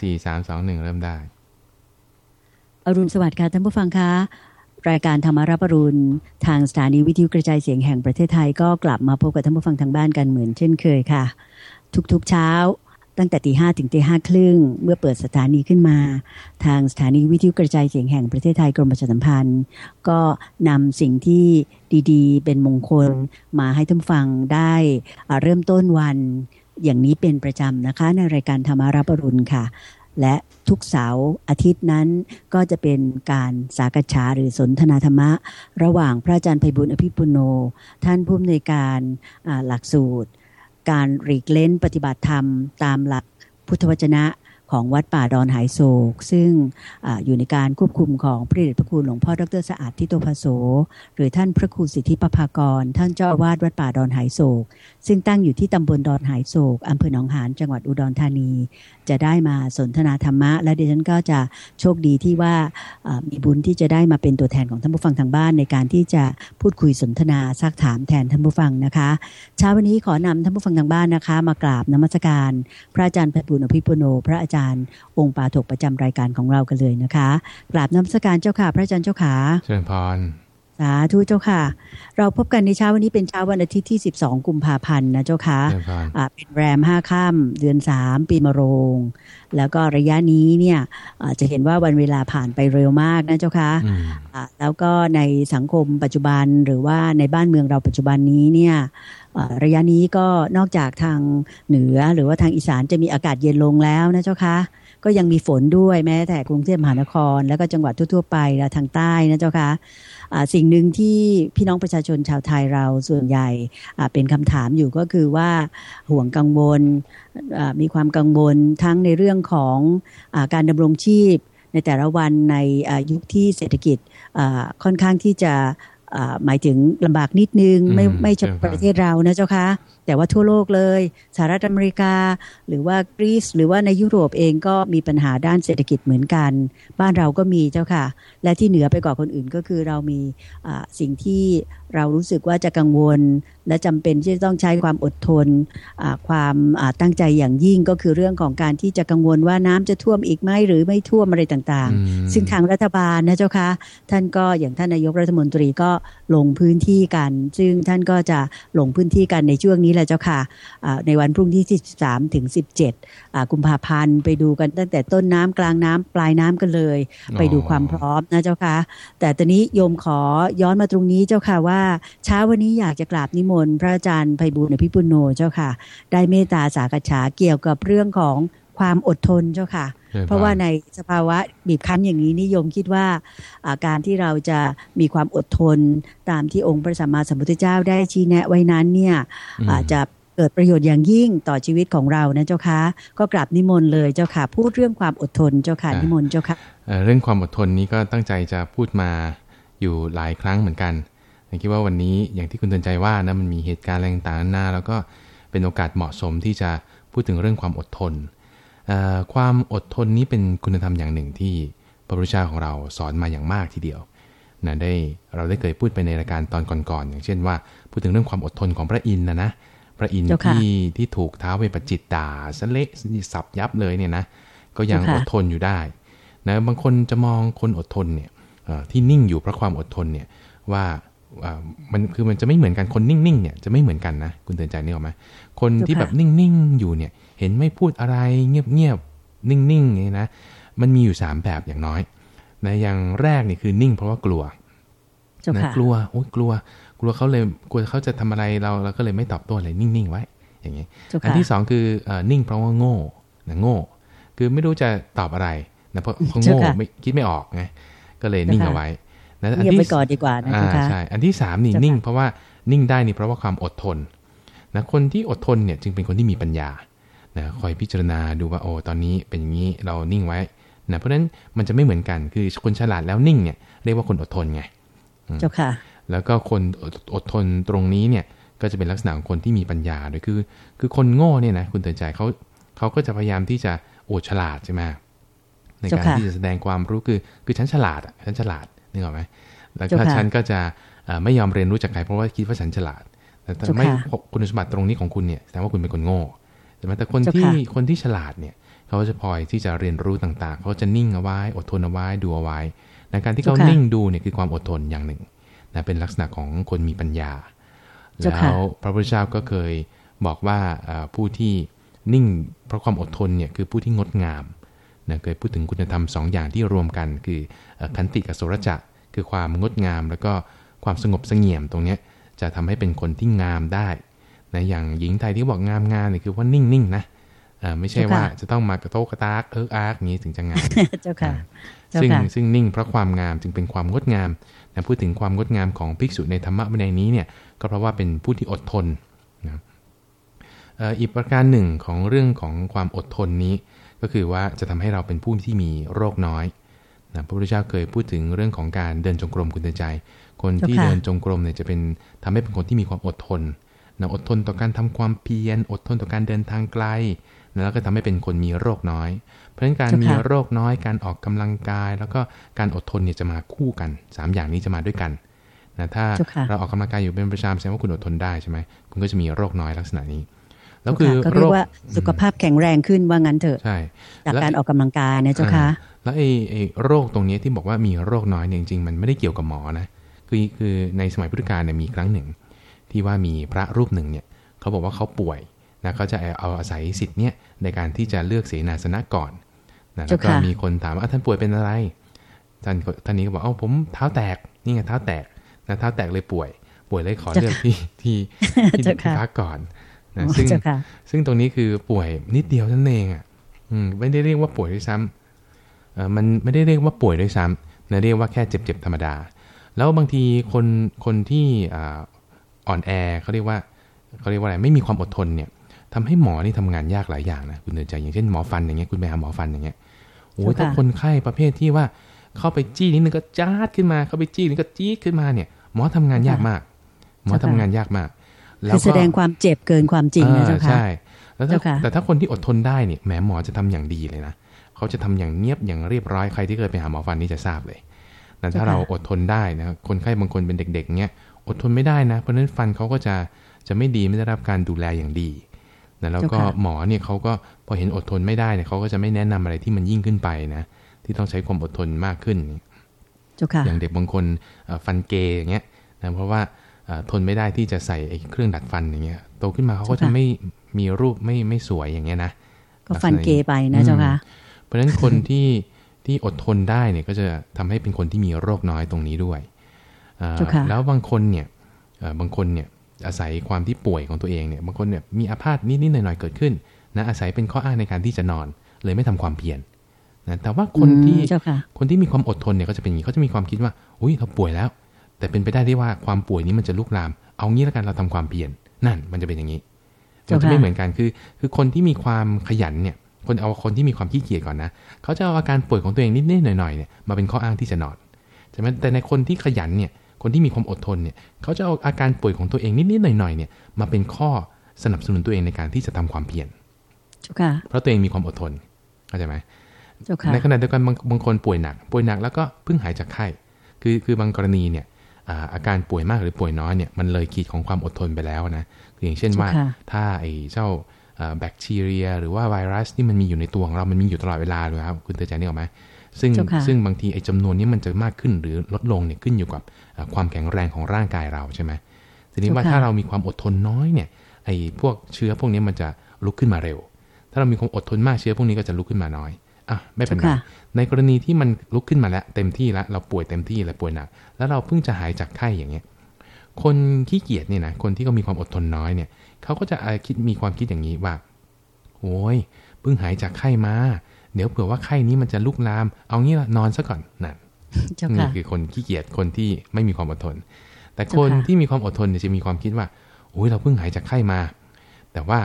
สี่สามสองหนึ่งเริ่มได้ อรุณสวัสดิ์ค่ะท่านผู้ฟังคะรายการธรรมารับรุณทางสถานีวิทยุกระจายเสียงแห่งประเทศไทยก็กลับมาพบกับท่านผู้ฟังทางบ้านกันเหมือนเช่นเคยค่ะ ทุกๆเช้า ตั้งแต่ตีห้ถึงตีห้าครึ่งเมื่อเปิดสถานีขึ้นมา ทางสถานีวิทยุกระจายเสียงแห่งประเทศไทยกรมประชาสัมพันธ์ ก็นำสิ่งที่ดีๆ เป็นมงคลมาให้ท่านฟังได้เริ่มต้นวัน อย่างนี้เป็นประจำนะคะ ในรายการธรรมารับรุณค่ะ และทุกเสาร์อาทิตย์นั้นก็จะเป็นการสากฉาหรือสนทนาธรรมะ ระหว่างพระอาจารย์ไพบุญอภิปุโน ท่านผู้อำนวยการหลักสูตร การรีกเล้นปฏิบัติธรรม ตามหลักพุทธวจนะ ของวัดป่าดอนหายโศก ซึ่งออยู่ในการควบคุมของพระเดชพระคุณหลวงพ่อดรสะอาดทิโตภโส หรือท่านพระครูสิทธิปภากร ท่านเจ้าอาวาสวัดป่าดอนหายโศก ซึ่งตั้งอยู่ที่ตำบลดอนหายโศกอำเภอหนองหานจังหวัดอุดรธานี จะได้มาสนทนาธรรมะ และดิฉันก็จะโชคดีที่ว่ามีบุญที่จะได้มาเป็นตัวแทนของท่านผู้ฟังทางบ้านในการที่จะพูดคุยสนทนาซักถามแทนท่านผู้ฟังนะคะเช้าวันนี้ขอนำท่านผู้ฟังทางบ้านนะคะ มากราบนมัสการ พระอาจารย์พระบุญอภิปุโน พระอาจารย์องค์ปาถกประจำรายการของเรากันเลยนะคะกราบนมัสการเจ้าค่ะ พระอาจารย์เจ้าขาเชิญพรสาธุเจ้าค่ะ เราพบกันในเช้าวันนี้เป็นเช้าวันอาทิตย์ที่ 12 กุมภาพันธ์นะเจ้าค่ะเป็นแรมห้าค่ำเดือนสามปีมะโรง แล้วก็ระยะนี้เนี่ยจะเห็นว่าวันเวลาผ่านไปเร็วมากนะเจ้าค่ะแล้วก็ในสังคมปัจจุบันหรือว่าในบ้านเมืองเราปัจจุบันนี้เนี่ย ระยะนี้ก็นอกจากทางเหนือหรือว่าทางอีสานจะมีอากาศเย็นลงแล้วนะเจ้าค่ะก็ยังมีฝนด้วยแม้แต่กรุงเทพมหานคร แล้วก็จังหวัดทั่วๆไปและทางใต้นะเจ้าค่ะสิ่งหนึ่งที่พี่น้องประชาชนชาวไทยเราส่วนใหญ่เป็นคำถามอยู่ก็คือว่าห่วงกังวลมีความกังวลทั้งในเรื่องของอการดำรงชีพในแต่ละวันในยุคที่เศรษฐกิจค่อนข้างที่จะ หมายถึงลำบากนิดนึง ไม่ไม่เฉพาะประเทศเรานะเจ้าคะ แต่ว่าทั่วโลกเลยสหรัฐอเมริกา หรือว่ากรีซหรือว่าในยุโรปเองก็มีปัญหาด้านเศรษฐกิจเหมือนกัน บ้านเราก็มีเจ้าค่ะ และที่เหนือไปกว่าคนอื่นก็คือเรามีสิ่งที่เรารู้สึกว่าจะกังวล และจำเป็นที่จะต้องใช้ความอดทนความตั้งใจอย่างยิ่งก็คือเรื่องของการที่จะกังวลว่าน้ำจะท่วมอีกไหมหรือไม่ท่วมอะไรต่างๆ ซึ่งทางรัฐบาลนะเจ้าคะท่านก็อย่างท่านนายกรัฐมนตรีก็ลงพื้นที่กัน ซึ่งท่านก็จะลงพื้นที่กันในช่วงนี้แหละเจ้าค่ะในวันพรุ่งที่ 13 ถึง 17 กุมภาพันธ์ไปดูกันตั้งแต่ต้นน้ำกลางน้ำปลายน้ำกันเลย ไปดูความพร้อมนะเจ้าค่ะ แต่ตอนนี้โยมขอย้อนมาตรงนี้เจ้าค่ะว่าเช้าวันนี้อยากจะกราบนิมนต์พระอาจารย์ไพบุญอภิปุโนเจ้าค่ะ ได้เมตตาสากฉาเกี่ยวกับเรื่องของ ความอดทนเจ้าค่ะ เพราะว่าในสภาวะบีบคั้นอย่างนี้นิยมคิดว่าการที่เราจะมีความอดทนตามที่องค์พระสัมมาสัมพุทธเจ้าได้ชี้แนะไว้นั้นเนี่ยจะเกิดประโยชน์อย่างยิ่งต่อชีวิตของเรานะเจ้าค่ะก็กราบนิมนต์เลยเจ้าค่ะพูดเรื่องความอดทนเจ้าค่ะนิมนต์เจ้าค่ะเรื่องความอดทนนี้ก็ตั้งใจจะพูดมาอยู่หลายครั้งเหมือนกันคิดว่าวันนี้อย่างที่คุณเตือนใจว่านะมันมีเหตุการณ์อะไรต่างๆนาแล้วก็เป็นโอกาสเหมาะสมที่จะพูดถึงเรื่องความอดทน ความอดทนนี้เป็นคุณธรรมอย่างหนึ่งที่พระพุทธเจ้าของเราสอนมาอย่างมากทีเดียวนะได้เราได้เคยพูดไปในรายการตอนก่อนๆอย่างเช่นว่า พูดถึงเรื่องความอดทนของพระอินทร์นะนะพระอินทร์ที่ที่ถูกท้าเวปจิตด่าสเละสับยับเลยเนี่ยนะก็ยังอดทนอยู่ได้นะบางคนจะมองคนอดทนเนี่ยที่นิ่งอยู่เพราะความอดทนเนี่ยว่ามันคือมันจะไม่เหมือนกันคนนิ่งๆเนี่ยจะไม่เหมือนกันนะคุณเตือนใจนี่หรอไหมคนที่แบบนิ่งๆอยู่เนี่ย เห็นไม่พูดอะไรเงียบๆนิ่งๆอย่างนี้นะมันมีอยู่สามแบบอย่างน้อยนะอย่างแรกนี่คือนิ่งเพราะว่ากลัวนะกลัวโอ้ยกลัว กลัวเขาเลยกลัวเขาจะทำอะไรเราเราก็เลยไม่ตอบโต้เลยนิ่งๆไว้ อย่างนี้อันที่สองคือนิ่งเพราะว่าโง่นะโง่ คือไม่รู้จะตอบอะไรนะเพราะเขาโง่ไม่คิดไม่ออกไงก็เลยนิ่งเอาไว้นะอันที่ไปก่อนดีกว่านะคะใช่อันที่สามนี่นิ่ง เพราะว่านิ่งได้นี่เพราะว่าความอดทนนะคนที่อดทนเนี่ยจึงเป็นคนที่มีปัญญา นะคอยพิจารณาดูว่าโอ้ตอนนี้เป็นอย่างนี้เรานิ่งไว้นะเพราะฉะนั้นมันจะไม่เหมือนกันคือคนฉลาดแล้วนิ่งเนี่ยเรียกว่าคนอดทนไงเจ้าค่ะ แล้วก็คนอดทนตรงนี้เนี่ยก็จะเป็นลักษณะของคนที่มีปัญญาด้วยคือ คือคนโง่เนี่ยนะคุณเตือนใจเขาเขาก็จะพยายามที่จะโอดฉลาดใช่ไหมในการที่จะแสดงความรู้คือคือฉันฉลาดอะฉันฉลาดนึกออกไหมแล้วก็ฉันก็จะไม่ยอมเรียนรู้จากใครเพราะว่าคิดว่าฉันฉลาดแต่ไม่คุณสมบัติตรงนี้ของคุณเนี่ยแสดงว่าคุณเป็นคนโง่ แต่แต่คนที่คนที่ฉลาดเนี่ยเขาจะพลอยที่จะเรียนรู้ต่างๆ เขาจะนิ่งเอาไว้อดทนเอาไว้ดูเอาไว้ในการที่เขานิ่งดูเนี่ยคือความอดทนอย่างหนึ่งนะเป็นลักษณะของคนมีปัญญา แล้วพระพุทธเจ้าก็เคยบอกว่าผู้ที่นิ่งเพราะความอดทนเนี่ยคือผู้ที่งดงามนะเคยพูดถึงคุณธรรมสองอย่างที่รวมกันคือขันติกับโสรจะคือความงดงาม แล้วก็ความสงบสงเงียมตรงนี้จะทำให้เป็นคนที่งามได้ นะอย่างหญิงไทยที่บอกงามงามเนี่ยคือว่านิ่งๆนะไม่ใช่ว่าจะต้องมากระโตกกระตากเอิกอาร์กอย่างนี้ถึงจะงามเจ้าค่ะซึ่งซึ่งนิ่งเพราะความงามจึงเป็นความงดงามแต่พูดถึงความงดงามของภิกษุในธรรมะในนี้เนี่ย ก็เพราะว่าเป็นผู้ที่อดทนนะอีกประการหนึ่งของเรื่องของความอดทนนี้ ก็คือว่าจะทำให้เราเป็นผู้ที่มีโรคน้อยนะพระพุทธเจ้าเคยพูดถึงเรื่องของการเดินจงกรมคุณใจ คนที่เดินจงกรมเนี่ยจะเป็นทำให้เป็นคนที่มีความอดทน นะอดทนต่อการทำความเพียร อดทนต่อการเดินทางไกลแล้วก็ทำให้เป็นคนมีโรคน้อย เพราะฉะนั้นการมีโรคน้อยการออกกำลังกาย แล้วก็การอดทนเนี่ยจะมาคู่กัน 3 อย่างนี้จะมาด้วยกันนะถ้าเราออกกำลังกายอยู่เป็นประจำแสดงว่าคุณอดทนได้ใช่ไหมคุณก็จะมีโรคน้อยลักษณะนี้แล้วคือโรคว่าสุขภาพแข็งแรงขึ้นว่างั้นเถอะใช่จากการออกกำลังกายเนี่ยเจ้าค่ะแล้วไอ้ไอ้โรคตรงนี้ที่บอกว่ามีโรคน้อยเนี่ยจริงๆมันไม่ได้เกี่ยวกับหมอนะคือคือในสมัยพุทธกาลเนี่ยมีครั้งหนึ่ง ที่ว่ามีพระรูปหนึ่งเนี่ยเขาบอกว่าเขาป่วยนะเขาจะเอาอาศัยสิทธิ์เนี้ยในการที่จะเลือกเสนาสนะก่อนนะแล้วก็มีคนถามว่าท่านป่วยเป็นอะไรท่านท่านนี้ก็บอกเอ้าผมเท้าแตกนี่ไงเท้าแตกนะเท้าแตกเลยป่วย ป่วยเลยขอเลือกที่ที่ที่พักก่อนนะซึ่งซึ่งตรงนี้คือป่วยนิดเดียวนั่นเองอะอืมไม่ได้เรียกว่าป่วยด้วยซ้ำเออมันไม่ได้เรียกว่าป่วยด้วยซ้ำนะเรียกว่าแค่เจ็บๆธรรมดา แล้วบางทีคนคนที่ อ่อนแอเขาเรียกว่าเขาเรียกว่าอะไรไม่มีความอดทนเนี่ยทำให้หมอนี่ทำงานยากหลายอย่างนะคุณเดินใจอย่างเช่นหมอฟันอย่างเงี้ยคุณไปหาหมอฟันอย่างเงี้ยโอ้ยถ้าคนไข้ประเภทที่ว่าเข้าไปจี้นิดนึงก็จ้าดขึ้นมาเข้าไปจี้นิดก็จี้ขึ้นมาเนี่ย หมอทำงานยากมาก หมอทำงานยากมากแล้วก็แสดงความเจ็บเกินความจริงนะเจ้าค่ะใช่แล้วแต่ถ้าคนที่อดทนได้เนี่ยแหมหมอจะทำอย่างดีเลยนะเขาจะทำอย่างเงียบอย่างเรียบร้อยใครที่เคยไปหาหมอฟันนี่จะทราบเลยแต่ถ้าเราอดทนได้นะคนไข้บางคนเป็นเด็ก ๆ เงี้ย อดทนไม่ได้นะ เพราะฉะนั้นฟันเขาก็จะจะไม่ดีไม่ได้รับการดูแลอย่างดีนะแล้วก็หมอเนี่ยเขาก็พอเห็นอดทนไม่ได้เนี่ยเขาก็จะไม่แนะนำอะไรที่มันยิ่งขึ้นไปนะที่ต้องใช้ความอดทนมากขึ้นอย่างเด็กบางคนฟันเกยอย่างเงี้ยนะเพราะว่าทนไม่ได้ที่จะใส่เครื่องดัดฟันอย่างเงี้ยโตขึ้นมาเขาก็จะไม่มีรูปไม่ไม่สวยอย่างเงี้ยนะก็ฟันเกยไปนะเจ้าค่ะเพราะฉะนั้นคนที่ที่อดทนได้เนี่ยก็จะทำให้เป็นคนที่มีโรคน้อยตรงนี้ด้วย แล้วบางคนเนี่ยบางคนเนี่ยอาศัยความที่ป่วยของตัวเองเนี่ยบางคนเนี่ยมีอาพาธนิดๆหน่อยๆเกิดขึ้นนะอาศัยเป็นข้ออ้างในการที่จะนอน เลยไม่ทำความเพียรนะแต่ว่าคนที่คนที่มีความอดทนเนี่ยก็จะเป็นอย่างนี้เขาจะมีความคิดว่าอุ้ยเราป่วยแล้ว แต่เป็นไปได้ที่ว่าความป่วยนี้มันจะลุกลาม เอางี้แล้วกันเราทำความเพียรนั่นมันจะเป็นอย่างนี้มันจะไม่เหมือนกันคือคือคนที่มีความขยันเนี่ย คนเอาคนที่มีความขี้เกียจก่อนนะเขาจะเอาอาการป่วยของตัวเองนิดๆหน่อยๆเนี่ยมาเป็นข้ออ้างที่จะนอนใช่ไหมแต่ในคนที่ขยันเนี่ย คนที่มีความอดทนเนี่ยเขาจะเอาอาการป่วยของตัวเองนิดๆหน่อยๆเนี่ยมาเป็นข้อสนับสนุนตัวเองในการที่จะทำความเพียรเพราะตัวเองมีความอดทนเข้าใจไหมในขณะเดียวกันบางบางคนป่วยหนัก ป่วยหนักแล้วก็เพิ่งหายจากไข้ คือคือบางกรณีเนี่ยอาการป่วยมากหรือป่วยน้อยเนี่ยมันเลยขีดของความอดทนไปแล้วนะคืออย่างเช่นว่าถ้าไอ้เจ้าแบคทีเรีย หรือว่าไวรัสที่มันมีอยู่ในตัวของเรา มันมีอยู่ตลอดเวลาเลยครับ คุณเตือนใจนี่หรอไหม ซึ่งซึ่งบางทีไอ้จำนวนนี้มันจะมากขึ้นหรือลดลงเนี่ยขึ้นอยู่กับความแข็งแรงของร่างกายเราใช่ไหมทีนี้ว่าถ้าเรามีความอดทนน้อยเนี่ยไอ้พวกเชื้อพวกนี้มันจะลุกขึ้นมาเร็ว ถ้าเรามีความอดทนมากเชื้อพวกนี้ก็จะลุกขึ้นมาน้อยอะไม่เป็นไรในกรณีที่มันลุกขึ้นมาแล้วเต็มที่แล้วเราป่วยเต็มที่แล้วป่วยหนัก แล้วเราเพิ่งจะหายจากไข้อย่างเงี้ยคนขี้เกียจเนี่ยนะคนที่เขามีความอดทนน้อยเนี่ยเขาก็จะคิดมีความคิดอย่างนี้ว่าโอ้ยเพิ่งหายจากไข้มา เดี๋ยวเผื่อว่าไข้นี้มันจะลุกลาม เอางี้ละนอนซะก่อนนั่นนี่คือคนขี้เกียจคนที่ไม่มีความอดทน แต่คนที่มีความอดทนจะมีความคิดว่าโอ้ยเราเพิ่งหายจากไข้มา แต่ว่า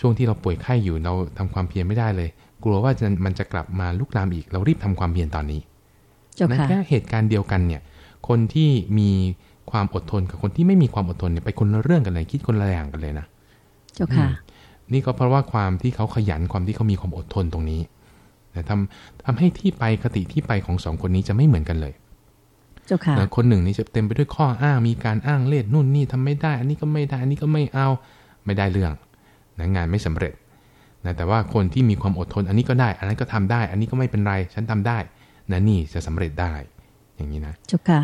ช่วงที่เราป่วยไข้อยู่เราทำความเพียรไม่ได้เลย กลัวว่ามันจะกลับมาลุกลามอีก เรารีบทำความเพียรตอนนี้นั่นแค่เหตุการณ์เดียวกันเนี่ย คนที่มีความอดทนกับคนที่ไม่มีความอดทนเนี่ยไปคนละเรื่องกันเลยคิดคนละอย่างกันเลยนะ เจ้าค่ะ นี่ก็เพราะว่าความที่เขาขยันความที่เขามีความอดทนตรงนี้ ทำทำให้ที่ไปคติที่ไปของสองคนนี้จะไม่เหมือนกันเลยเจ้าค่ะคนหนึ่งนี่จะเต็มไปด้วยข้ออ้างมีการอ้างเล่นู่นนี่ทำไม่ได้ อันนี้ก็ไม่ได้ อันนี้ก็ไม่เอาไม่ได้เรื่องนะงานไม่สำเร็จแนะแต่ว่าคนที่มีความอดทน อันนี้ก็ได้ อันนั้นก็ทำได้ อันนี้ก็ไม่เป็นไร ฉันทำได้นะนี่จะสำเร็จได้ อย่างนี้นะเจ้าค่ะ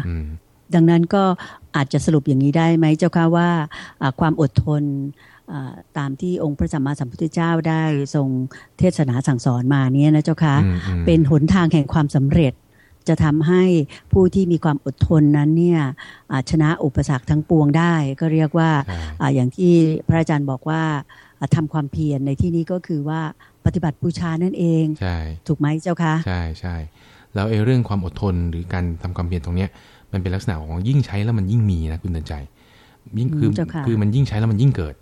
ดังนั้นก็อาจจะสรุปอย่างนี้ได้ไหมเจ้าค่ะว่าความอดทน ตามที่องค์พระสัมมาสัมพุทธเจ้าได้ทรงเทศนาสั่งสอนมาเนี่ยนะเจ้าค่ะเป็นหนทางแห่งความสำเร็จ จะทำให้ผู้ที่มีความอดทนนั้นเนี่ยชนะอุปสรรคทั้งปวงได้ ก็เรียกว่าอย่างที่พระอาจารย์บอกว่าทำความเพียรในที่นี้ก็คือว่าปฏิบัติบูชานั่นเองใช่ถูกไหมเจ้าคะใช่ใช่แล้วไอ้เรื่องความอดทนหรือการทำความเพียรตรงเนี้ยมันเป็นลักษณะของยิ่งใช้แล้วมันยิ่งมีนะคุณเตือนใจ ยิ่งคือคือมันยิ่งใช้แล้วมันยิ่งเกิด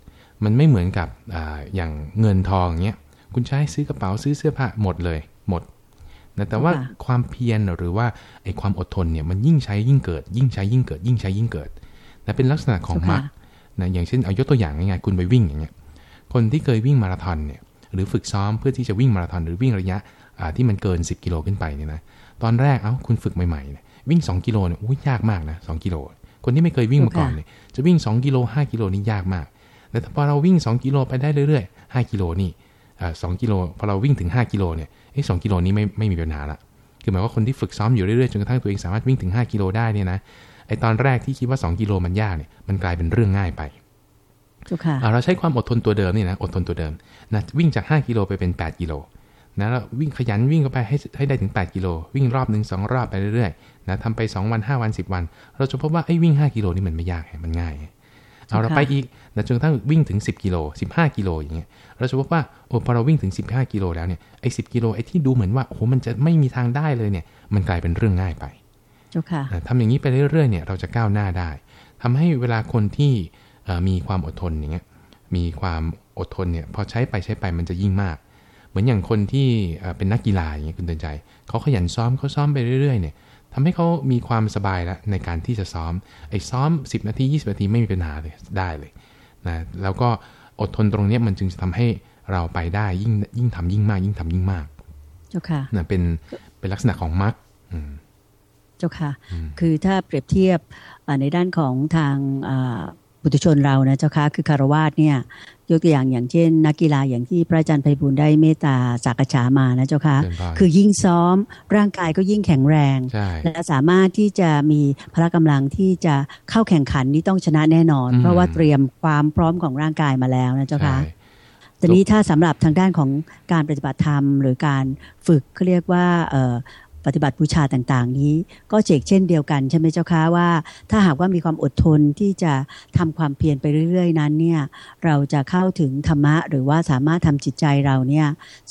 มันไม่เหมือนกับออย่างเงินทองเงี้ยคุณใช้ซื้อกระเป๋าซื้อเสื้อผ้าหมดเลยหมดนะแต่ว่าความเพียรหรือว่าไอ้ความอดทนเนี่ยมันยิ่งใช้ยิ่งเกิด ยิ่งใช้ยิ่งเกิด ยิ่งใช้ยิ่งเกิดนะเป็นลักษณะของมรรคนะอย่างเช่นเอายกตัวอย่างง่ายๆคุณไปวิ่งอย่างเงี้ยคนที่เคยวิ่งมาราธอนเนี่ยหรือฝึกซ้อมเพื่อที่จะวิ่งมาราธอนหรือวิ่งระยะที่มันเกิน 10 กิโลขึ้นไปเนี่ยนะตอนแรกเอ้าคุณฝึกใหม่ๆเนี่ยวิ่ง 2 กิโลเนี่ยอุ้ยยากมากนะสกิโลคนที่ไม่เคยวิ่งมาก่อนเลยจะวิ่ง 2 กิโล 5 กิโลนี่ยากมาก แต่พอเราวิ่ง 2 กิโลไปได้เรื่อยๆ 5 กิโลนี่สองกิโลพอเราวิ่งถึง 5 กิโลเนี่ยไอ้สกิโลนี้ไม่ไม่มีปัญหาละคือหมายว่าคนที่ฝึกซ้อมอยู่เรื่อยๆจนกระทั่งตัวเองสามารถวิ่งถึง 5 กิโลได้เนี่ยนะไอ้ตอนแรกที่คิดว่า 2 กิโลมันยากเนี่ยมันกลายเป็นเรื่องง่ายไปเราใช้ความอดทนตัวเดิมนี่นะอดทนตัวเดิมนะวิ่งจาก 5 กิโลไปเป็น 8 กิโลนะแล้ววิ่งขยันวิ่งเข้าไปให้ให้ได้ถึง 8 กิโล วิ่งรอบหนึ่งสองรอบไปเรื่อยๆนะทำไป 2 วัน 5 วัน 10 วัน เราจะพบว่าไอ้วิ่ง 5 กิโลนี่มันไม่ยากมันง่าย เอาเราไปอีกนะจนกระทั่งวิ่งถึง 10กิโล15กิโลอย่างเงี้ยเราจะพบว่าโอ้พอเราวิ่งถึง 15กิโลแล้วเนี่ยไอ้สิกิโลไอ้ที่ดูเหมือนว่าโอ้มันจะไม่มีทางได้เลยเนี่ย มันกลายเป็นเรื่องง่ายไปเจ้าค่ะทำอย่างนี้ไปเรื่อยๆเนี่ยเราจะก้าวหน้าได้ทำให้เวลาคนที่มีความอดทนอย่างเงี้ยมีความอดทนเนี่ยพอใช้ไปใช้ไปมันจะยิ่งมาก เหมือนอย่างคนที่เป็นนักกีฬาอย่างเงี้ยคุณเตือนใจเขาขยันซ้อมเขาซ้อมไปเรื่อยๆเนี่ย ทำให้เขามีความสบายแล้วในการที่จะซ้อม ไอ้ซ้อม 10 นาที 20 นาทีไม่มีปัญหาเลยได้เลยนะ แล้วก็อดทนตรงนี้มันจึงจะทำให้เราไปได้ยิ่งยิ่งทำยิ่งมาก ยิ่งทำยิ่งมาก เจ้าค่ะนะเป็นเป็นลักษณะของมรรคเจ้าค่ะ คือถ้าเปรียบเทียบในด้านของทาง ปุถุชนเรานะเจ้าค่ะคือคารวาสเนี่ยยกตัวอย่างอย่างเช่น นักกีฬาอย่างที่พระอาจารย์ไพบุญได้เมตตาสักษามานะเจ้าค่ะคือยิ่งซ้อมร่างกายก็ยิ่งแข็งแรง และสามารถที่จะมีพละกำลังที่จะเข้าแข่งขันนี้ต้องชนะแน่นอน เพราะว่าเตรียมความพร้อมของร่างกายมาแล้วนะเจ้าค่ะทีนี้ถ้าสำหรับทางด้านของการปฏิบัติธรรม หรือการฝึกเขาเรียกว่า ปฏิบัติบูชาต่างๆ นี้ ก็เจกเช่นเดียวกันใช่ไหมเจ้าคะว่า ถ้าหากว่ามีความอดทนที่จะทำความเพียรไปเรื่อยๆ นั้นเนี่ยเราจะเข้าถึงธรรมะ หรือว่าสามารถทำจิตใจเราเนี่ย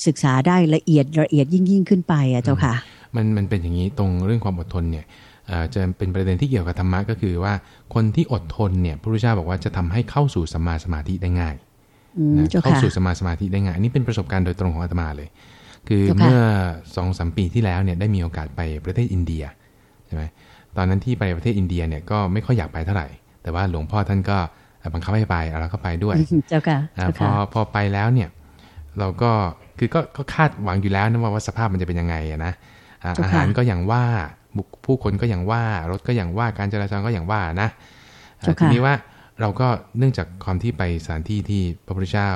ศึกษาได้ละเอียดละเอียดยิ่งยิ่งขึ้นไปอะเจ้าค่ะมันมันเป็นอย่างนี้ตรงเรื่องความอดทนเนี่ยจะเป็นประเด็นที่เกี่ยวกับธรรมะก็คือว่าคนที่อดทนเนี่ยพระพุทธเจ้าบอกว่าจะทำให้เข้าสู่สัมมาสมาธิได้ง่ายเข้าสู่สมาสมาธิได้ง่ายอันนี้เป็นประสบการณ์โดยตรงของอาตมาเลย คือเมื่อสองสามปีที่แล้วเนี่ยได้มีโอกาสไปประเทศอินเดียใช่ไหมตอนนั้นที่ไปประเทศอินเดียเนี่ยก็ไม่ค่อยอยากไปเท่าไหร่ แต่ว่าหลวงพ่อท่านก็บังคับให้ไปเราก็ไปด้วยเจ้าค่ะพอพอไปแล้วเนี่ย เราก็คือก็ก็คาดหวังอยู่แล้วนะว่าว่าสภาพมันจะเป็นยังไงนะอาหารก็อย่างว่าผู้คนก็อย่างว่ารถก็อย่างว่าการจราจรก็อย่างว่านะทีนี้ว่าเราก็เนื่องจากความที่ไปสถานที่ที่พระพุทธเจ้า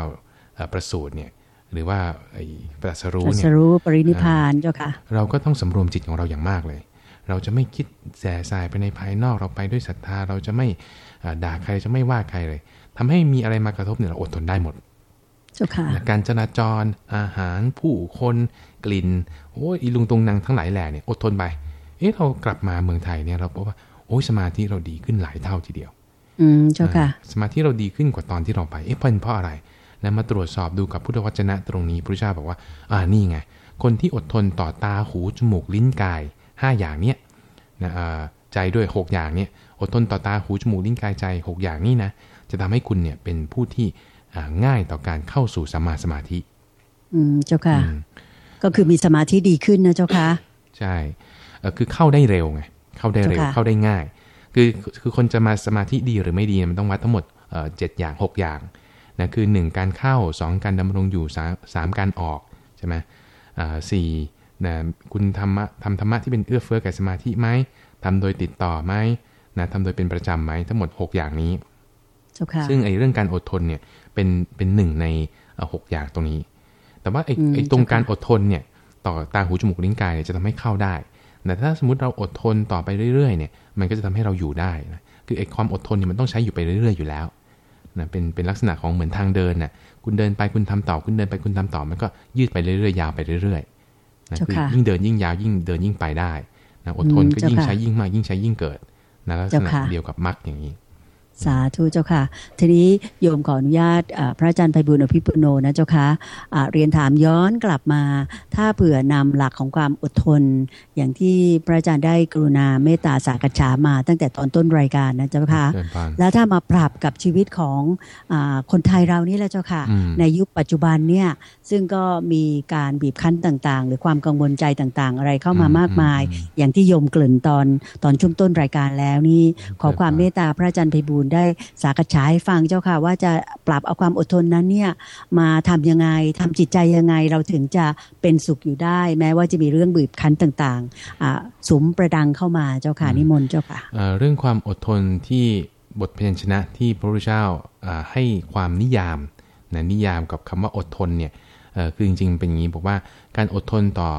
ประสูติเนี่ย หรือว่าไอ้ปรัสรู้เนี่ยปรัสรู้ปรินิพานเจ้าค่ะ เราก็ต้องสำรวมจิตของเราอย่างมากเลย เราจะไม่คิดแสสายไปในภายนอกเราไปด้วยศรัทธา เราจะไม่ด่าใครจะไม่ว่าใครเลยทำให้มีอะไรมากระทบเนี่ยเราอดทนได้หมดเจ้าค่ะการจราจรอาหารผู้คนกลิ่นโอ้ยอีลุงตรงนางทั้งหลายแหล่เนี่ยอดทนไปเอ๊ะเรากลับมาเมืองไทยเนี่ยเราพบว่าโอ้ยสมาธิเราดีขึ้นหลายเท่าทีเดียว อืมเจ้าค่ะ สมาธิเราดีขึ้นกว่าตอนที่เราไป เอ๊ะเป็นเพราะอะไร นะมาตรวจสอบดูกับพุทธวจนะตรงนี้พระเจ้าบอกว่า อ่านี่ไง คนที่อดทนต่อตาหูจมูกลิ้นกาย 5 อย่างเนี้ยนะใจด้วย 6 อย่างเนี้ยอดทนต่อตาหูจมูกลิ้นกายใจ 6 อย่างนี้นะจะทำให้คุณเนี่ยเป็นผู้ที่ง่ายต่อการเข้าสู่สมาสมาธิ อืมเจ้าค่ะ ก็คือมีสมาธิดีขึ้นนะเจ้าค่ะ ใช่คือเข้าได้เร็วไงเข้าได้เร็วเข้าได้ง่าย คือคือคนจะมาสมาธิดีหรือไม่ดีมันต้องวัดทั้งหมดเจ็ดอย่าง6อย่าง นะคือ 1 การเข้า 2 การดำรงอยู่ 3 การออกใช่ไหมสี่นะคุณทำทำธรรมะที่เป็นเอื้อเฟื้อแก่สมาธิไหมทำโดยติดต่อไหมนะทำโดยเป็นประจำไหมทั้งหมด 6 อย่างนี้ ซึ่งไอ้เรื่องการอดทนเนี่ยเป็นเป็นหนึ่งในหกอย่างตรงนี้ แต่ว่าไอ้ไอ้ตรงการอดทนเนี่ยต่อตาหูจมูกลิ้นกายเนี่ยจะทำให้เข้าได้ แต่ถ้าสมมติเราอดทนต่อไปเรื่อยๆเนี่ยมันก็จะทำให้เราอยู่ได้นะคือไอ้ความอดทนเนี่ยมันต้องใช้อยู่ไปเรื่อยๆอยู่แล้ว นะเป็นเป็นลักษณะของเหมือนทางเดินน่ะคุณเดินไปคุณทำต่อคุณเดินไปคุณทำต่อมันก็ยืดไปเรื่อยๆยาวไปเรื่อยๆนะคือยิ่งเดินยิ่งยาวยิ่งเดินยิ่งไปได้นะอดทนก็ยิ่งใช้ยิ่งมากยิ่งใช้ยิ่งเกิดนะลักษณะเดียวกับมรรคอย่างนี้ สาธุเจ้าค่ะ ทีนี้โยมขออนุญาตพระอาจารย์ไพบุญอภิปุโนนะเจ้าค่ะเรียนถามย้อนกลับมา ถ้าเผื่อนำหลักของความอดทน อย่างที่พระอาจารย์ได้กรุณาเมตตาสากฉามาตั้งแต่ตอนต้นรายการนะเจ้าค่ะ แล้วถ้ามาปรับกับชีวิตของอคนไทยเรานี่แหละเจ้าค่ะ ในยุคปัจจุบันเนี่ยซึ่งก็มีการบีบคั้นต่างๆ หรือความกังวลใจต่างๆ อะไรเข้ามามากมาย อย่างที่โยมเกริ่นตอนตอนช่วงต้นรายการแล้วนี่ขอความเมตตาพระอาจารย์ไพบุญได้สากฉายฟังเจ้าค่ะ ว่าจะปรับเอาความอดทนนั้นเนี่ยมาทํำยังไงทำจิตใจยังไงเราถึงจะเป็นสุขอยู่ได้ แม้ว่าจะมีเรื่องบีบคั้นต่างๆสมประดังเข้ามาเจ้าค่ะนิมนต์เจ้าค่ะเรื่องความอดทนที่บทเพลงชนะที่พระพุทธเจ้าให้ความนิยามนะนิยามกับคำว่าอดทนเนี่ยคือจริงๆเป็นอย่างนี้บอกว่าการอดทนต่อ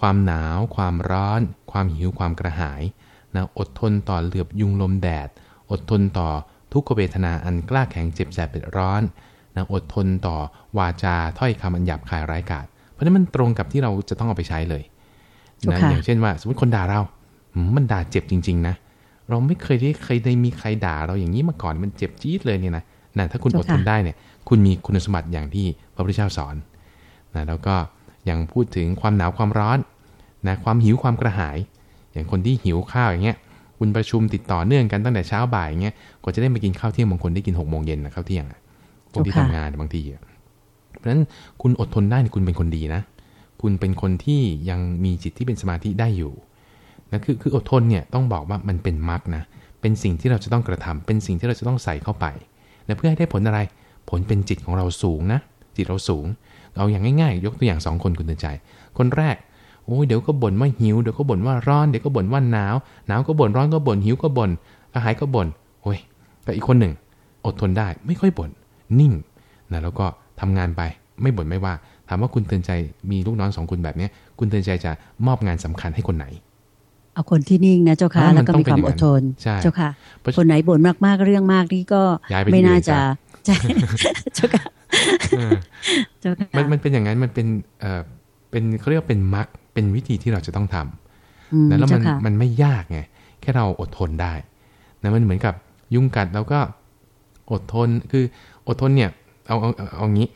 ความหนาว ความร้อน ความหิวความกระหายนะอดทนต่อเหลือบยุงลมแดด อดทนต่อ ทุกขเวทนาอันกล้าแข็งเจ็บแสบเป็นร้อนนะอดทนต่อวาจาถ้อยคำอันหยาบคายร้ายกาจเพราะนั้นมันตรงกับที่เราจะต้องเอาไปใช้เลยนะอย่างเช่นว่า สมมติคนด่าเรา มันด่าเจ็บจริง ๆ นะ เราไม่เคยได้เคยได้มีใครด่าเราอย่างนี้มาก่อนมันเจ็บจี๊ดเลยเนี่ยนะนะถ้าคุณอดทนได้เนี่ย คุณมีคุณสมบัติอย่างที่พระพุทธเจ้าสอนนะแล้วก็ยังพูดถึงความหนาวความร้อนนะความหิวความกระหาย อย่างคนที่หิวข้าวอย่างเงี้ย คุณประชุมติดต่อเนื่องกันตั้งแต่เช้าบ่ายเงี้ยกว่าจะได้มากินข้าวเที่ยงบางคนได้กินหกโมงเย็นนะข้าวเที่ยงอะพวกที่ทำงานบางทีเพราะฉะนั้นคุณอดทนได้คุณเป็นคนดีนะ คุณเป็นคนที่ยังมีจิตที่เป็นสมาธิได้อยู่นะคือคืออดทนเนี่ยต้องบอกว่ามันเป็นมรรคนะเป็นสิ่งที่เราจะต้องกระทำเป็นสิ่งที่เราจะต้องใส่เข้าไปและเพื่อให้ได้ผลอะไร ผลเป็นจิตของเราสูงนะ จิตเราสูง เอาอย่างง่ายๆ ยกตัวอย่างสองคนคุณเตือนใจ คนแรก โอ้ยเดี๋ยวก็บ่นว่าหิวเดี๋ยวก็บ่นว่าร้อนเดี๋ยวก็บ่นว่าหนาวหนาวก็บ่นร้อนก็บ่นหิวก็บ่นกระหายก็บ่นโอ้ยแต่อีกคนหนึ่ง อดทนได้ไม่ค่อยบ่นนิ่งนะแล้วก็ทำงานไปไม่บ่นไม่ว่า ถามว่าคุณเตือนใจมีลูกน้องสองคนแบบนี้คุณเตือนใจจะมอบงานสำคัญให้คนไหน เอาคนที่นิ่งนะเจ้าค่ะแล้วก็มีความอดทนเจ้าค่ะ คนไหนบ่นมากๆเรื่องมากนี่ก็ไม่น่าจะใช่เจ้าค่ะมันมันเป็นอย่างนั้นมันเป็นเอ่อเป็นเขาเรียกว่าเป็นมรรค เป็นวิธีที่เราจะต้องทำแล้วมันมันไม่ยากไงแค่เราอดทนได้นะมันเหมือนกับยุงกัดแล้วก็อดทนคืออดทนเนี่ยเอาเอาเอางี้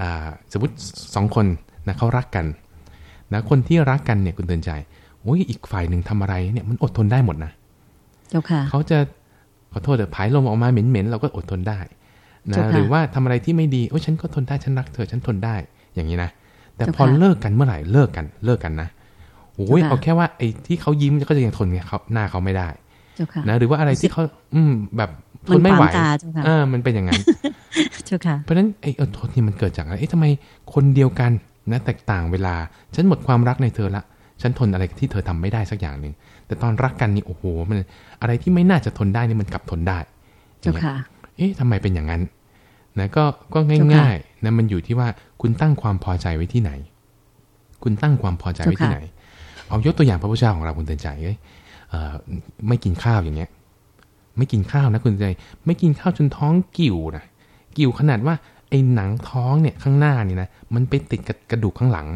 อ่าสมมติสองคนนะเขารักกันนะคนที่รักกันเนี่ยคุณเตือนใจโอ้ยอีกฝ่ายหนึ่งทำอะไรเนี่ยมันอดทนได้หมดนะเจ้าค่ะเขาจะขอโทษเดี๋ยวผายลมออกมาเหม็นๆเราก็อดทนได้นะหรือว่าทำอะไรที่ไม่ดีโอ้ยฉันก็ทนได้ฉันรักเธอฉันทนได้อย่างนี้นะ แต่พอเลิกกันเมื่อไหร่เลิกกันเลิกกันนะโอ้ยเอาแค่ว่าไอ้ที่เขายิ้มก็จะยังทนเขาหน้าเขาไม่ได้นะหรือว่าอะไรที่เขาอืมแบบทนไม่ไหวเออมันเป็นอย่างนั้นเพราะฉะนั้นไอ้อดทนนี่มันเกิดจากอะไรเอ๊ะทำไมคนเดียวกันนะแตกต่างเวลา ฉันหมดความรักในเธอละ ฉันทนอะไรที่เธอทำไม่ได้สักอย่างหนึ่งแต่ตอนรักกันนี่โอ้โห มันอะไรที่ไม่น่าจะทนได้นี่มันกลับทนได้เจ้าค่ะ เอ๊ะทำไมเป็นอย่างนั้น นะก็ก็ง่ายๆนะมันอยู่ที่ว่าคุณตั้งความพอใจไว้ที่ไหน คุณตั้งความพอใจไว้ที่ไหน เอายกตัวอย่างพระพุทธเจ้าของเราคุณเตือนใจเอ้ยไม่กินข้าวอย่างเงี้ย ไม่กินข้าวนะคุณใจ ไม่กินข้าวจนท้องกิ่วนะกิ่วขนาดว่าไอ้หนังท้องเนี่ยข้างหน้านี่นะมันไปติดกับกระดูกข้างหลัง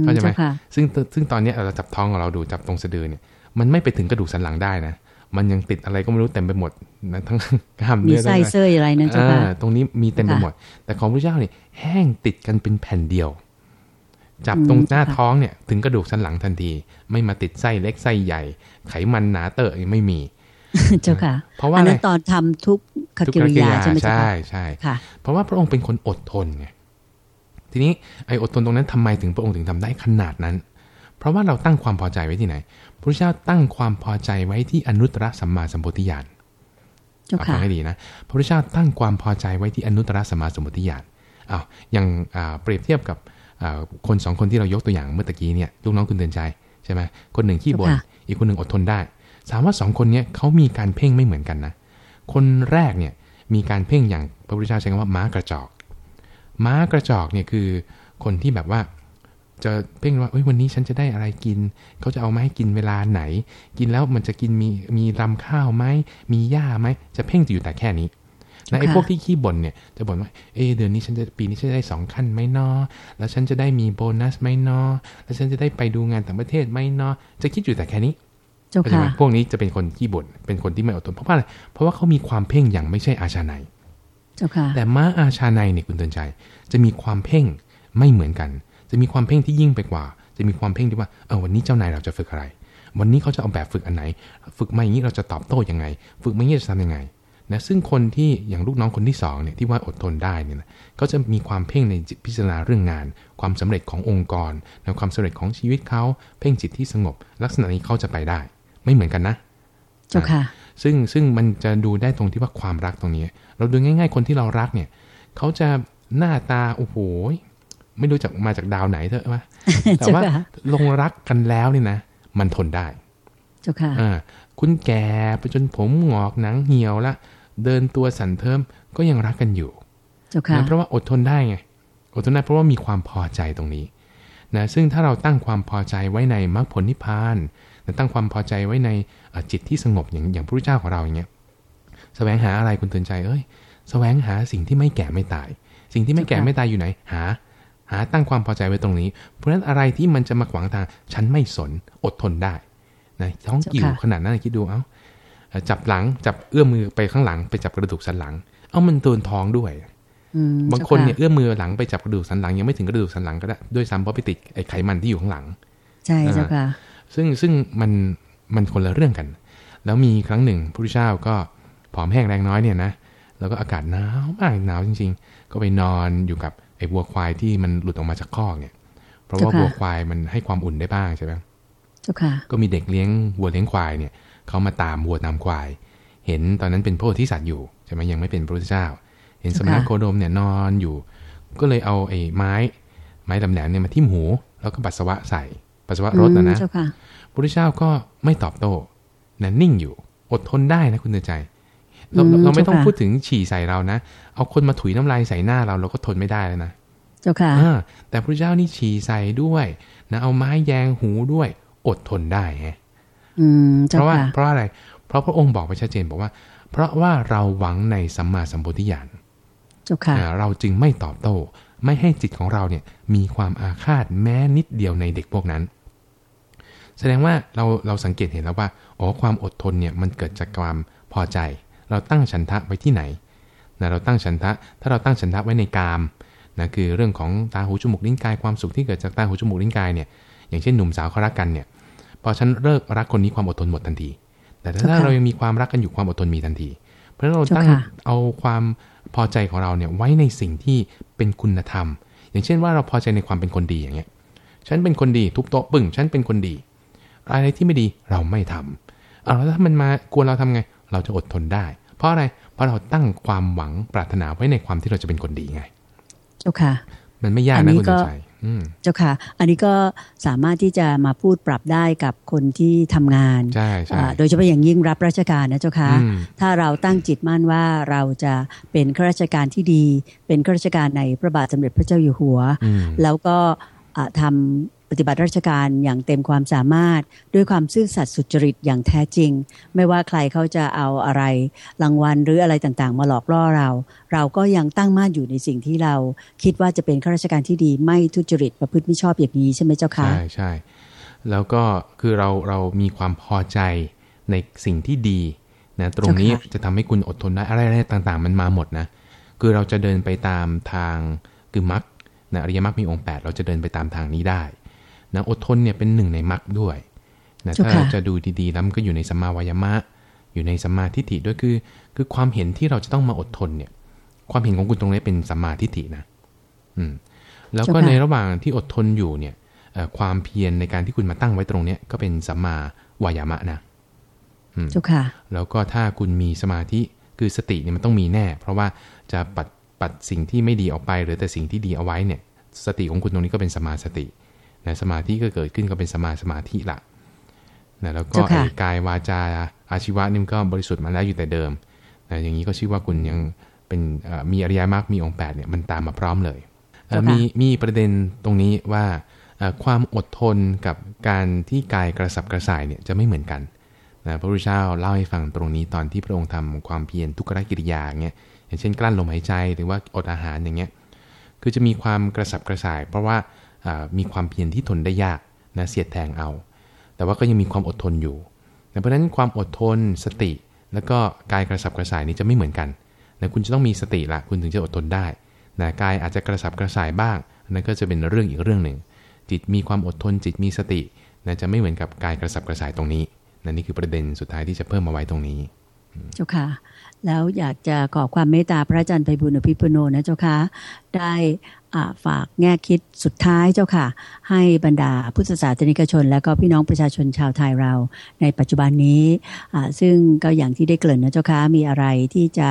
เข้าใจไหมซึ่งซึ่งตอนนี้เราจับท้องของเราดูจับตรงสะดือเนี่ยมันไม่ไปถึงกระดูกสันหลังได้นะ มันยังติดอะไรก็ไม่รู้เต็มไปหมดนะทั้งกล้ามเนื้อมีไส้เสื้ออะไรนั่นจ้ะตรงนี้มีเต็มไปหมด แต่ของพระเจ้าเนี่ยแห้งติดกันเป็นแผ่นเดียว จับตรงหน้าท้องเนี่ย ถึงกระดูกสันหลังทันที ไม่มาติดไส้เล็กไส้ใหญ่ ไขมันหนาเตอะไม่มี เจ้าค่ะ เพราะว่าตอนทำทุกขกิริยาใช่ไหมใช่ใช่ค่ะเพราะว่าพระองค์เป็นคนอดทนไงทีนี้ไอ้อดทนตรงนั้นทำไมถึงพระองค์ถึงทำได้ขนาดนั้น เพราะว่าเราตั้งความพอใจไว้ที่ไหนพระเจ้าตั้งความพอใจไว้ที่อนุตตรสัมมาสัมปวิญาณฟังให้ดีนะพระพุทธเจ้าตั้งความพอใจไว้ที่อนุตตรสัมมาสัมปวิญาณอ้าวอย่างเปรียบเทียบกับคนสองคนที่เรายกตัวอย่างเมื่อกี้เนี่ยลูกน้องคุณเตือนใจใช่ไหมคนหนึ่งขี้บ่นอีกคนหนึ่งอดทนได้ถามว่าสองคนนี้เขามีการเพ่งไม่เหมือนกันนะ คนแรกเนี่ยมีการเพ่งอย่างพระพุทธเจ้าใช้คำว่าม้ากระจอก ม้ากระจอกเนี่ยคือคนที่แบบว่า จะเพ่งว่าเอ้ยวันนี้ฉันจะได้อะไรกิน เขาจะเอามาให้กินเวลาไหน กินแล้วมันจะกินมีมีลำข้าวไหมมีหญ้าไหมจะเพ่งอยู่แต่แค่นี้นะไอ้พวกที่ขี้บ่นเนี่ยจะบ่นว่าเอเดือนนี้ฉันจะปีนี้ฉันจะได้สองขั้นไหมนอแล้วฉันจะได้มีโบนัสไหมนอแล้วฉันจะได้ไปดูงานต่างประเทศไหมนอจะคิดอยู่แต่แค่นี้เจ้าค่ะพวกนี้จะเป็นคนขี้บ่นเป็นคนที่ไม่อดทนเพราะว่าอะไรเพราะว่าเขามีความเพ่งอย่างไม่ใช่อาชาในเจ้าค่ะแต่ม้าอาชาในเนี่ยคุณเตือนใจ จะมีความเพ่งไม่เหมือนกัน จะมีความเพ่งที่ยิ่งไปกว่า จะมีความเพ่งที่ว่าเออวันนี้เจ้านายเราจะฝึกอะไร วันนี้เขาจะเอาแบบฝึกอันไหน ฝึกมาอย่างนี้เราจะตอบโต้ยังไง ฝึกมาอย่างนี้จะทำยังไงนะซึ่งคนที่อย่างลูกน้องคนที่2เนี่ยที่ว่าอดทนได้เนี่ยนะก็จะมีความเพ่งในจิตพิจารณาเรื่องงาน ความสำเร็จขององค์กรในความสำเร็จของชีวิตเขาเพ่งจิตที่สงบ ลักษณะนี้เขาจะไปได้ ไม่เหมือนกันนะเจ้าค่ะซึ่งซึ่งมันจะดูได้ตรงที่ว่าความรักตรงนี้ เราดูง่าย ๆ คนที่เรารักเนี่ยเขาจะหน้าตาโอ้โห ไม่รู้จากมาจากดาวไหนเถอะว่าแต่ว่าลงรักกันแล้วนี่นะ มันทนได้ เจ้าค่ะคุณแก่ไปจนผมหงอกหนังเหี่ยวละ เดินตัวสันเทิมก็ยังรักกันอยู่เพราะว่าอดทนได้ไง อดทนได้เพราะว่ามีความพอใจตรงนี้นะซึ่งถ้าเราตั้งความพอใจไว้ในมรรคผลนิพพานตั้งความพอใจไว้ในจิตที่สงบอย่างอย่างพระพุทธเจ้าของเราอย่างเงี้ยแสวงหาอะไรคุณเตือนใจเอ้ยแสวงหาสิ่งที่ไม่แก่ไม่ตาย สิ่งที่ไม่แก่ไม่ตายอยู่ไหน หา หาตั้งความพอใจไว้ตรงนี้ เพราะฉะนั้นอะไรที่มันจะมาขวางทาง ฉันไม่สนอดทนได้นะท้องกิ่วขนาดนั้นคิดดูเอา้าจับหลังจับเอื้อมมือไปข้างหลังไปจับกระดูกสันหลัง เอามันโดนท้องด้วยบางคนเนี่ยเอื้อมมือหลังไปจับกระดูกสันหลัง ยังไม่ถึงกระดูกสันหลังก็ได้ด้วยซ้ำเพราะไปติดไอ้ไขมันที่อยู่ข้างหลัง ใช่เจ้าค่ะซึ่งซึ่งมันมันคนละเรื่องกัน แล้วมีครั้งหนึ่งพระพุทธเจ้าก็ผอมแห้งแรงน้อยเนี่ยนะแล้วก็อากาศหนาวมากหนาวจริง ๆ ก็ไปนอนอยู่กับไอ้วัวควายที่มันหลุดออกมาจากคอกเนี่ย เพราะว่าวัวควายมันให้ความอุ่นได้บ้างใช่ไหมเจ้าค่ะก็มีเด็กเลี้ยงวัวเลี้ยงควายเนี่ยเขามาตามวัวตามควาย เห็นตอนนั้นเป็นพระโพธิสัตว์อยู่ใช่ไหมยังไม่เป็นพระพุทธเจ้า เห็นสมณโคดมเนี่ยนอนอยู่ ก็เลยเอาไอ้ไม้ ไม้ลำแหลมเนี่ยมาทิ่มหู แล้วก็ปัสสาวะใส่ปัสสาวะรถนะนะพระพุทธเจ้าก็ไม่ตอบโต้นะนิ่งอยู่ อดทนได้นะคุณเตือนใจ เราเราไม่ต้องพูดถึงฉี่ใส่เรานะ เอาคนมาถุยน้ำลายใส่หน้าเราเราก็ทนไม่ได้แล้วนะ เจ้าค่ะแต่พระเจ้านี่ฉี่ใส่ด้วยนะเอาไม้แยงหูด้วย อดทนได้ฮะเพราะว่า เพราะอะไร เพราะพระองค์บอกไปชัดเจนบอกว่า เพราะว่าเราหวังในสัมมาสัมปวิญาณเราจึงไม่ตอบโต้ ไม่ให้จิตของเราเนี่ยมีความอาฆาตแม้นิดเดียวในเด็กพวกนั้น แสดงว่าเราเราสังเกตเห็นแล้วว่าอ๋อความอดทนเนี่ยมันเกิดจากความพอใจ เราตั้งฉันทะไว้ที่ไหนนะเราตั้งฉันทะ ถ้าเราตั้งฉันทะไว้ในกามนะคือเรื่องของตาหูจมูกลิ้นกายความสุขที่เกิดจากตาหูจมูกลิ้นกายเนี่ยอย่างเช่นหนุ่มสาวเขารักกันเนี่ยพอฉันเลิกรักคนนี้ความอดทนหมดทันที แต่ถ้าเรายังมีความรักกันอยู่ความอดทนมีทันที เพราะฉะนั้นเราตั้งเอาความพอใจของเราเนี่ยไว้ในสิ่งที่เป็นคุณธรรม อย่างเช่นว่าเราพอใจในความเป็นคนดีอย่างเงี้ยฉันเป็นคนดีทุบโต๊ะปึ้งฉันเป็นคนดี อะไรที่ไม่ดีเราไม่ทำเอาแล้วถ้ามันมากวนเราทำไง เราจะอดทนได้ เพราะอะไร เพราะเราตั้งความหวังปรารถนาไว้ในความที่เราจะเป็นคนดีไง เจ้าค่ะ มันไม่ยากนะคุณใจเจ้าค่ะ อันนี้ก็สามารถที่จะมาพูดปรับได้กับคนที่ทำงานใช่ใช่โดยเฉพาะอย่างยิ่งรับราชการนะเจ้าค่ะ ถ้าเราตั้งจิตมั่นว่าเราจะเป็นข้าราชการที่ดี เป็นข้าราชการในพระบาทสมเด็จพระเจ้าอยู่หัว แล้วก็ทำ ปฏิบัติราชการอย่างเต็มความสามารถ ด้วยความซื่อสัตย์สุจริตอย่างแท้จริง ไม่ว่าใครเขาจะเอาอะไรรางวัลหรืออะไรต่างๆ มาหลอกล่อเรา เราก็ยังตั้งมั่นอยู่ในสิ่งที่เราคิดว่าจะเป็นข้าราชการที่ดีไม่ทุจริตประพฤติไม่ชอบอย่างนี้ใช่ไหมเจ้าคะใช่ใช่แล้วก็คือเราเรามีความพอใจในสิ่งที่ดีนะตรงนี้จะทำให้คุณอดทนได้อะไรๆต่าง ๆ มันมาหมดนะคือเราจะเดินไปตามทางคือมรรคนะอริยมรรคมีองค์ 8 เราจะเดินไปตามทางนี้ได้ นะอดทนเนี่ยเป็นหนึ่งในมรรคด้วยนะถ้าจะดูดีๆแล้วมันก็อยู่ในสัมมาวายามะ อยู่ในสัมมาทิฏฐิด้วยคือ คือความเห็นที่เราจะต้องมาอดทนเนี่ย ความเห็นของคุณตรงนี้เป็นสัมมาทิฏฐินะ อืม แล้วก็ในระหว่างที่อดทนอยู่เนี่ยความเพียรในการที่คุณมาตั้งไว้ตรงเนี้ยก็เป็นสัมมาวายามะนะเจ้าค่ะ แล้วก็ถ้าคุณมีสมาธิคือสติเนี่ยมันต้องมีแน่ เพราะว่าจะปัดปัดสิ่งที่ไม่ดีออกไป หรือแต่สิ่งที่ดีเอาไว้เนี่ย สติของคุณตรงนี้ก็เป็นสมาสติ นะสมาธิก็เกิดขึ้นก็เป็นสมาสมาธิละนะแล้วก็กายวาจาอาชีวะนี่ก็บริสุทธิ์มาแล้วอยู่แต่เดิมนะอย่างนี้ก็ชื่อว่าคุณยังเป็นมีอริยมรรคมีองค์8เนี่ยมันตามมาพร้อมเลยมีมีประเด็นตรงนี้ว่าความอดทนกับการที่กายกระสับกระส่ายเนี่ยจะไม่เหมือนกันนะพระพุทธเจ้าเล่าให้ฟังตรงนี้ตอนที่พระองค์ทำความเพียรทุกขกิริยาเงี้ยอย่างเช่นกลั้นลมหายใจหรือว่าอดอาหารอย่างเงี้ยคือจะมีความกระสับกระส่าย เพราะว่า มีความเพียรที่ทนได้ยากนะเสียดแทงเอา แต่ว่าก็ยังมีความอดทนอยู่เพราะฉะนั้นความอดทนสติ แล้วก็กายกระสับกระส่ายนี้จะไม่เหมือนกันนะคุณจะต้องมีสติละคุณถึงจะอดทนได้นะกายอาจจะกระสับกระส่ายบ้างนั่นก็จะเป็นเรื่องอีกเรื่องหนึ่ง จิตมีความอดทนจิตมีสตินะจะไม่เหมือนกับกายกระสับกระส่ายตรงนี้นั่นนี่คือประเด็นสุดท้ายที่จะเพิ่มมาไว้ตรงนี้ เจ้าค่ะ แล้วอยากจะขอความเมตตาพระอาจารย์ไพบุญอภิปุโนนะเจ้าค่ะได้ ฝากแง่คิดสุดท้ายเจ้าค่ะ ให้บรรดาพุทธศาสนิกชน และก็พี่น้องประชาชนชาวไทยเราในปัจจุบันนี้ซึ่งก็อย่างที่ได้เกริ่นนะเจ้าค่ะมีอะไรที่จะ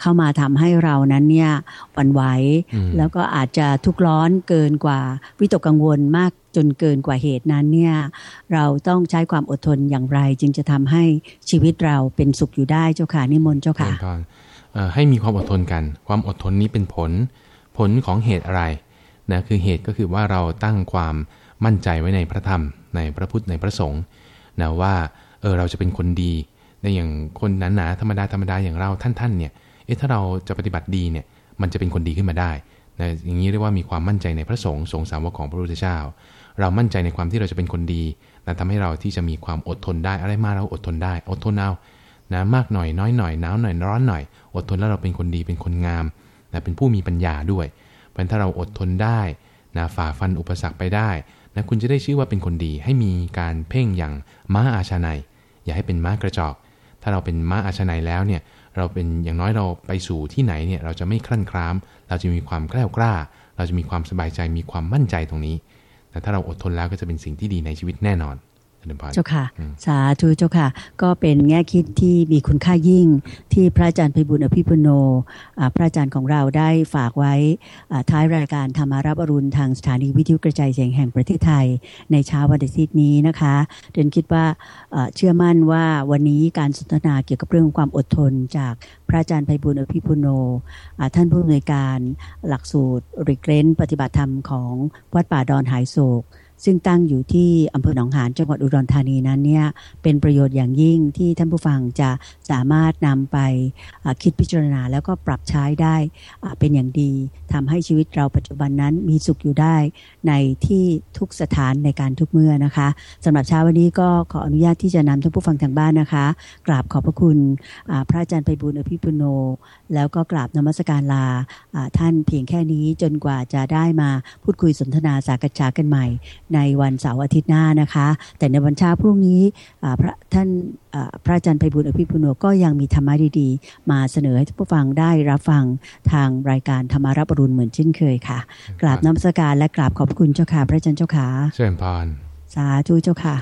เข้ามาทำให้เรานั้นเนี่ยวันไหว แล้วก็อาจจะทุกข์ร้อนเกินกว่าวิตกกังวลมากจนเกินกว่าเหตุนั้นเนี่ยเราต้องใช้ความอดทนอย่างไร จึงจะทำให้ชีวิตเราเป็นสุขอยู่ได้เจ้าค่ะนิมนต์เจ้าค่ะให้มีความอดทนกัน ความอดทนนี้เป็นผล ผลของเหตุอะไรนะคือเหตุก็คือว่าเราตั้งความมั่นใจไว้ในพระธรรม ในพระพุทธในพระสงฆ์นะว่าเออเราจะเป็นคนดีในอย่างคนนั้นหนาธรรมดาธรรมดาอย่างเราท่านท่านเนี่ยเอ๊ะถ้าเราจะปฏิบัติดีเนี่ยมันจะเป็นคนดีขึ้นมาได้นะอย่างนี้เรียกว่ามีความมั่นใจในพระสงฆ์สงสาวกของพระพุทธเจ้า เรามั่นใจในความที่เราจะเป็นคนดีนะทำให้เราที่จะมีความอดทนได้อะไรมาเราอดทนได้ อดทนเอานะมากหน่อยน้อยหน่อยหนาวหน่อยร้อนหน่อย อดทนแล้วเราเป็นคนดีเป็นคนงาม นะเป็นผู้มีปัญญาด้วย เพราะถ้าเราอดทนได้นะฝ่าฟันอุปสรรคไปได้นะคุณจะได้ชื่อว่าเป็นคนดี ให้มีการเพ่งอย่างม้าอาชาในอย่าให้เป็นม้ากระจอก ถ้าเราเป็นม้าอาชาในแล้วเนี่ยเราเป็นอย่างน้อยเราไปสู่ที่ไหนเนี่ยเราจะไม่คลั่นคล้าม เราจะมีความกล้ากล้า เราจะมีความสบายใจมีความมั่นใจตรงนี้ แต่ถ้าเราอดทนแล้วก็จะเป็นสิ่งที่ดีในชีวิตแน่นอน เจ้าค่ะ สาธุเจ้าค่ะ ก็เป็นแง่คิดที่มีคุณค่ายิ่งที่พระอาจารย์พิบุญอภิปุโน พระอาจารย์ของเราได้ฝากไว้ท้ายรายการธรรมารับอรุณทางสถานีวิทยุกระจายเสียงแห่งประเทศไทย ในเช้าวันอาทิตย์นี้นะคะเดนคิดว่าเชื่อมั่นว่าวันนี้การสนทนาเกี่ยวกับเรื่องความอดทนจากพระอาจารย์ไพบุญอภิปุโน ท่านผู้อำนวยการหลักสูตรริเกรนปฏิบัติธรรมของวัดป่าดอนหายโศก ซึ่งตั้งอยู่ที่อำเภอหนองหานจังหวัดอุดรธานีนั้นเนี่ยเป็นประโยชน์อย่างยิ่งที่ท่านผู้ฟังจะสามารถนำไปคิดพิจารณาแล้วก็ปรับใช้ได้เป็นอย่างดีทำให้ชีวิตเราปัจจุบันนั้นมีสุขอยู่ได้ในที่ทุกสถานในการทุกเมื่อนะคะสำหรับเช้าวันนี้ก็ขออนุญาตที่จะนำท่านผู้ฟังทางบ้านนะคะ กราบขอบพระคุณพระอาจารย์ไปบุญอภิปุโน แล้วก็กราบนมัสการลาท่านเพียงแค่นี้จนกว่าจะได้มาพูดคุยสนทนาสากษากันใหม่ในวันเสาร์อาทิตย์หน้านะคะ แต่ในวันเช้าพรุ่งนี้พระท่านพระอาจารย์ไพบุญอภิปุโนก็ยังมีธรรมะดีๆ มาเสนอให้ทุกผู้ฟังได้รับฟังทางรายการธรรมารับรุณเหมือนเช่นเคยค่ะ กราบน้ำสการและกราบขอบคุณเจ้าค่ะพระอาจารย์เจ้าค่ะเชิญพรสาธุเจ้าค่ะ